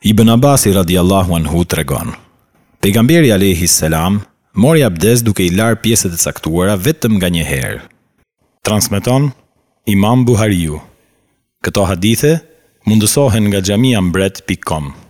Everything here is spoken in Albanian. Ibn Abbas i radiallahu anhu të regon. Pegamberi Alehi Selam mori abdes duke i larë pjeset e caktuara vetëm nga një herë. Transmeton Imam Buhariu. Këto hadithe mundësohen nga gjamiambret.com.